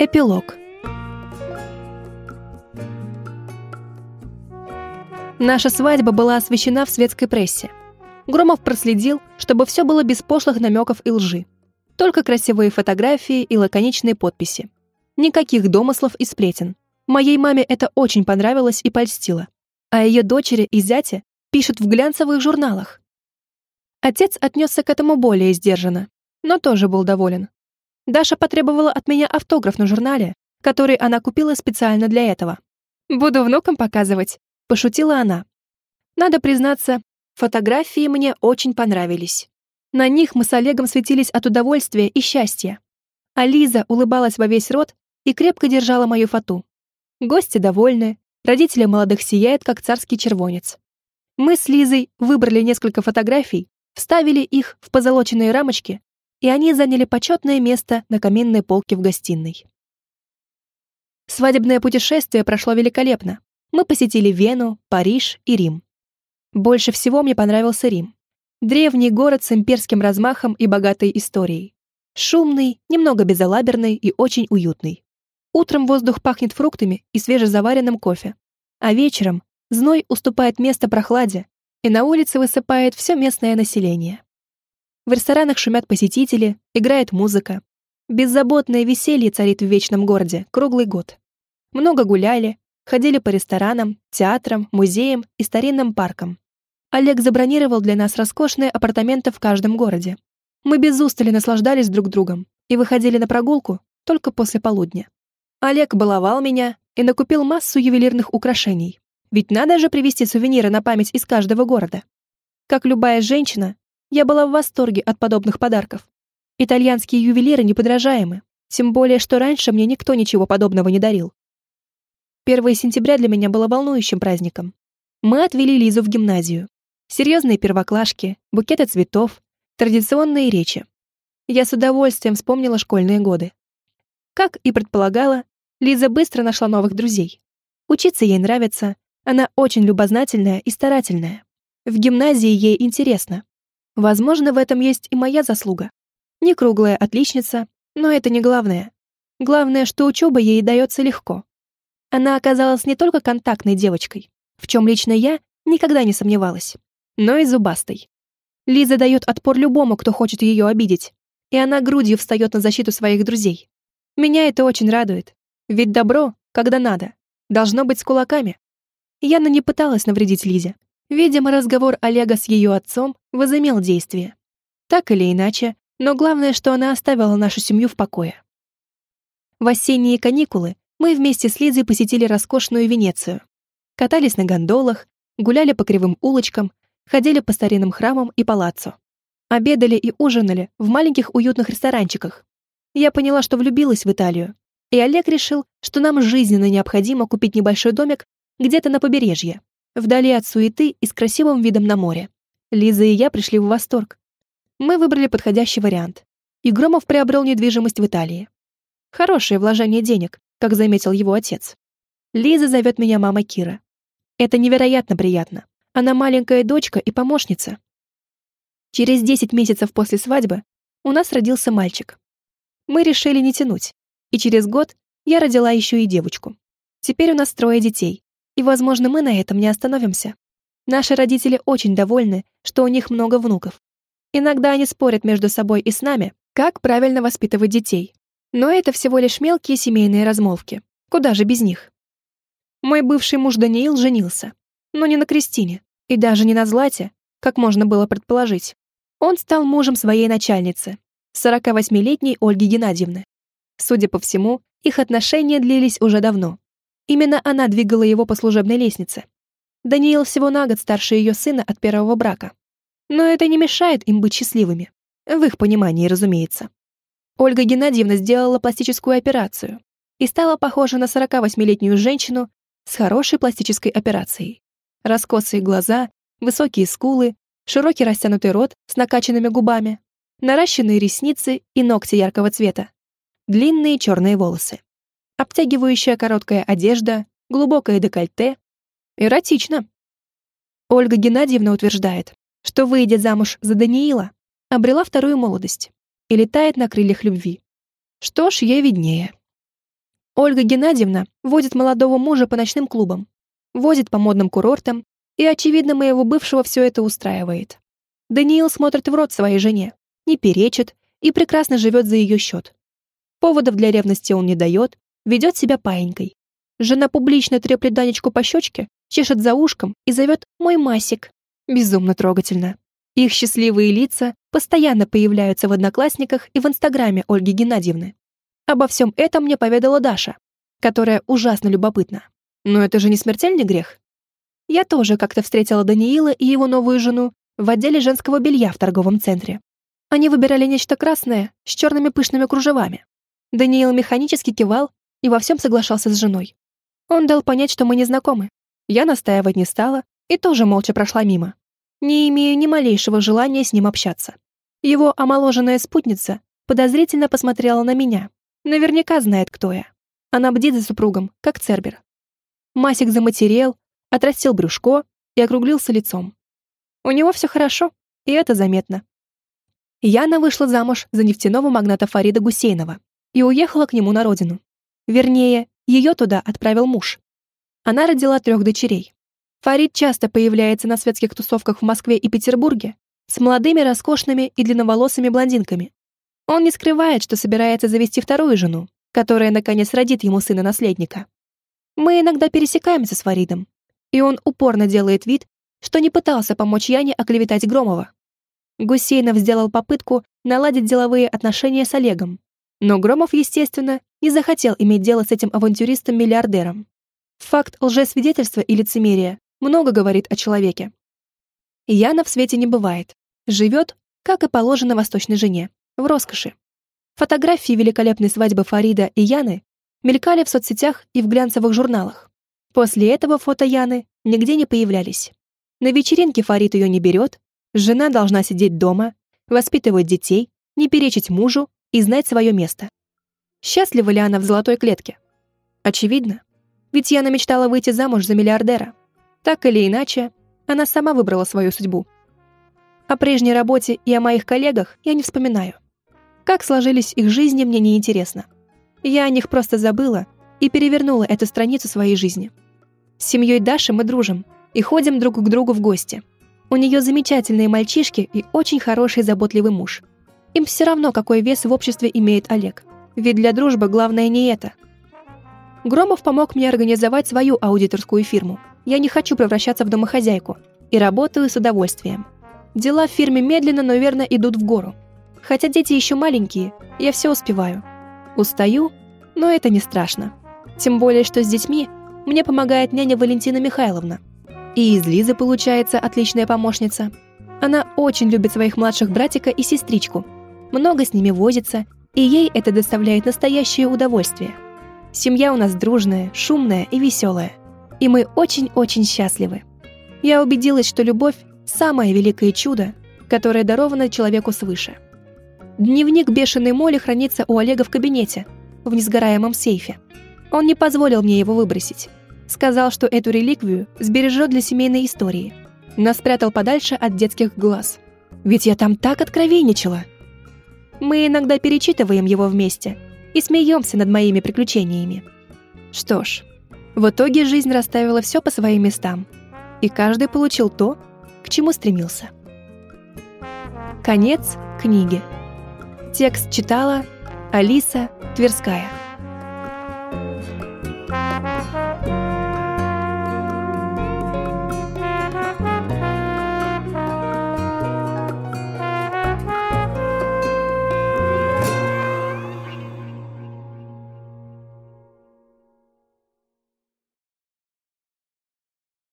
Эпилог. Наша свадьба была освещена в светской прессе. Громов проследил, чтобы все было без пошлых намеков и лжи. Только красивые фотографии и лаконичные подписи. Никаких домыслов и сплетен. Моей маме это очень понравилось и польстило. А ее дочери и зяте пишут в глянцевых журналах. Отец отнесся к этому более сдержанно, но тоже был доволен. Даша потребовала от меня автограф на журнале, который она купила специально для этого. «Буду внукам показывать», — пошутила она. Надо признаться, фотографии мне очень понравились. На них мы с Олегом светились от удовольствия и счастья. А Лиза улыбалась во весь рот и крепко держала мою фату. Гости довольны, родители молодых сияют, как царский червонец. Мы с Лизой выбрали несколько фотографий, вставили их в позолоченные рамочки и они заняли почетное место на каминной полке в гостиной. Свадебное путешествие прошло великолепно. Мы посетили Вену, Париж и Рим. Больше всего мне понравился Рим. Древний город с имперским размахом и богатой историей. Шумный, немного безалаберный и очень уютный. Утром воздух пахнет фруктами и свежезаваренным кофе. А вечером зной уступает место прохладе, и на улице высыпает все местное население. В ресторанах шумят посетители, играет музыка. Беззаботное веселье царит в вечном городе круглый год. Много гуляли, ходили по ресторанам, театрам, музеям и старинным паркам. Олег забронировал для нас роскошные апартаменты в каждом городе. Мы без устали наслаждались друг другом и выходили на прогулку только после полудня. Олег баловал меня и накупил массу ювелирных украшений. Ведь надо же привезти сувениры на память из каждого города. Как любая женщина, я была в восторге от подобных подарков. Итальянские ювелиры неподражаемы, тем более, что раньше мне никто ничего подобного не дарил. 1 сентября для меня было волнующим праздником. Мы отвели Лизу в гимназию. Серьезные первоклашки, букеты цветов, традиционные речи. Я с удовольствием вспомнила школьные годы. Как и предполагала, Лиза быстро нашла новых друзей. Учиться ей нравится, она очень любознательная и старательная. В гимназии ей интересно. Возможно, в этом есть и моя заслуга. Не круглая отличница, но это не главное. Главное, что учеба ей дается легко. Она оказалась не только контактной девочкой, в чем лично я никогда не сомневалась, но и зубастой. Лиза дает отпор любому, кто хочет ее обидеть, и она грудью встает на защиту своих друзей. Меня это очень радует, ведь добро, когда надо, должно быть с кулаками. Яна не пыталась навредить Лизе, Видимо, разговор Олега с ее отцом возымел действие. Так или иначе, но главное, что она оставила нашу семью в покое. В осенние каникулы мы вместе с Лизой посетили роскошную Венецию. Катались на гондолах, гуляли по кривым улочкам, ходили по старинным храмам и палаццо. Обедали и ужинали в маленьких уютных ресторанчиках. Я поняла, что влюбилась в Италию, и Олег решил, что нам жизненно необходимо купить небольшой домик где-то на побережье, вдали от суеты и с красивым видом на море. Лиза и я пришли в восторг. Мы выбрали подходящий вариант. И Громов приобрел недвижимость в Италии. Хорошее вложение денег, как заметил его отец. Лиза зовет меня мама Кира. Это невероятно приятно. Она маленькая дочка и помощница. Через 10 месяцев после свадьбы у нас родился мальчик. Мы решили не тянуть. И через год я родила еще и девочку. Теперь у нас трое детей. И, возможно, мы на этом не остановимся. Наши родители очень довольны, что у них много внуков. Иногда они спорят между собой и с нами, как правильно воспитывать детей. Но это всего лишь мелкие семейные размолвки. Куда же без них? Мой бывший муж Даниил женился. Но не на Кристине. И даже не на Злате, как можно было предположить. Он стал мужем своей начальницы, 48-летней Ольги Геннадьевны. Судя по всему, их отношения длились уже давно. Именно она двигала его по служебной лестнице. Даниил всего на год старше ее сына от первого брака. Но это не мешает им быть счастливыми. В их понимании, разумеется. Ольга Геннадьевна сделала пластическую операцию и стала похожа на 48-летнюю женщину с хорошей пластической операцией. Раскосые глаза, высокие скулы, широкий растянутый рот с накачанными губами, наращенные ресницы и ногти яркого цвета, длинные черные волосы обтягивающая короткая одежда, глубокое декольте. Эротично. Ольга Геннадьевна утверждает, что, выйдя замуж за Даниила, обрела вторую молодость и летает на крыльях любви. Что ж, ей виднее. Ольга Геннадьевна водит молодого мужа по ночным клубам, возит по модным курортам, и, очевидно, моего бывшего все это устраивает. Даниил смотрит в рот своей жене, не перечит и прекрасно живет за ее счет. Поводов для ревности он не дает, ведет себя паинькой. Жена публично треплет Данечку по щечке, чешет за ушком и зовет «мой Масик». Безумно трогательно. Их счастливые лица постоянно появляются в Одноклассниках и в Инстаграме Ольги Геннадьевны. Обо всем этом мне поведала Даша, которая ужасно любопытна. Но это же не смертельный грех. Я тоже как-то встретила Даниила и его новую жену в отделе женского белья в торговом центре. Они выбирали нечто красное с черными пышными кружевами. Даниил механически кивал и во всем соглашался с женой. Он дал понять, что мы не знакомы. Я настаивать не стала и тоже молча прошла мимо. Не имею ни малейшего желания с ним общаться. Его омоложенная спутница подозрительно посмотрела на меня. Наверняка знает, кто я. Она бдит за супругом, как Цербер. Масик заматерел, отрастил брюшко и округлился лицом. У него все хорошо, и это заметно. Яна вышла замуж за нефтяного магната Фарида Гусейнова и уехала к нему на родину. Вернее, ее туда отправил муж. Она родила трех дочерей. Фарид часто появляется на светских тусовках в Москве и Петербурге с молодыми, роскошными и длинноволосыми блондинками. Он не скрывает, что собирается завести вторую жену, которая, наконец, родит ему сына-наследника. Мы иногда пересекаемся с Фаридом, и он упорно делает вид, что не пытался помочь Яне оклеветать Громова. Гусейнов сделал попытку наладить деловые отношения с Олегом, но Громов, естественно, не захотел иметь дело с этим авантюристом-миллиардером. Факт лжесвидетельства и лицемерия много говорит о человеке. Яна в свете не бывает. Живет, как и положено восточной жене, в роскоши. Фотографии великолепной свадьбы Фарида и Яны мелькали в соцсетях и в глянцевых журналах. После этого фото Яны нигде не появлялись. На вечеринке Фарид ее не берет, жена должна сидеть дома, воспитывать детей, не перечить мужу и знать свое место. Счастлива ли она в золотой клетке? Очевидно. Ведь Яна мечтала выйти замуж за миллиардера. Так или иначе, она сама выбрала свою судьбу. О прежней работе и о моих коллегах я не вспоминаю. Как сложились их жизни, мне не интересно. Я о них просто забыла и перевернула эту страницу своей жизни. С семьей Даши мы дружим и ходим друг к другу в гости. У нее замечательные мальчишки и очень хороший заботливый муж. Им все равно, какой вес в обществе имеет Олег. Ведь для дружбы главное не это. Громов помог мне организовать свою аудиторскую фирму. Я не хочу превращаться в домохозяйку и работаю с удовольствием. Дела в фирме медленно, но верно идут в гору. Хотя дети еще маленькие, я все успеваю. Устаю, но это не страшно. Тем более, что с детьми мне помогает няня Валентина Михайловна. И из Лизы получается отличная помощница. Она очень любит своих младших братика и сестричку. Много с ними возится, и ей это доставляет настоящее удовольствие. Семья у нас дружная, шумная и веселая. И мы очень-очень счастливы. Я убедилась, что любовь – самое великое чудо, которое даровано человеку свыше. Дневник бешеной моли хранится у Олега в кабинете, в несгораемом сейфе. Он не позволил мне его выбросить. Сказал, что эту реликвию сбережет для семейной истории, но спрятал подальше от детских глаз. Ведь я там так откровенничала. Мы иногда перечитываем его вместе и смеемся над моими приключениями. Что ж, в итоге жизнь расставила все по своим местам, и каждый получил то, к чему стремился. Конец книги. Текст читала Алиса Тверская.